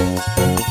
Música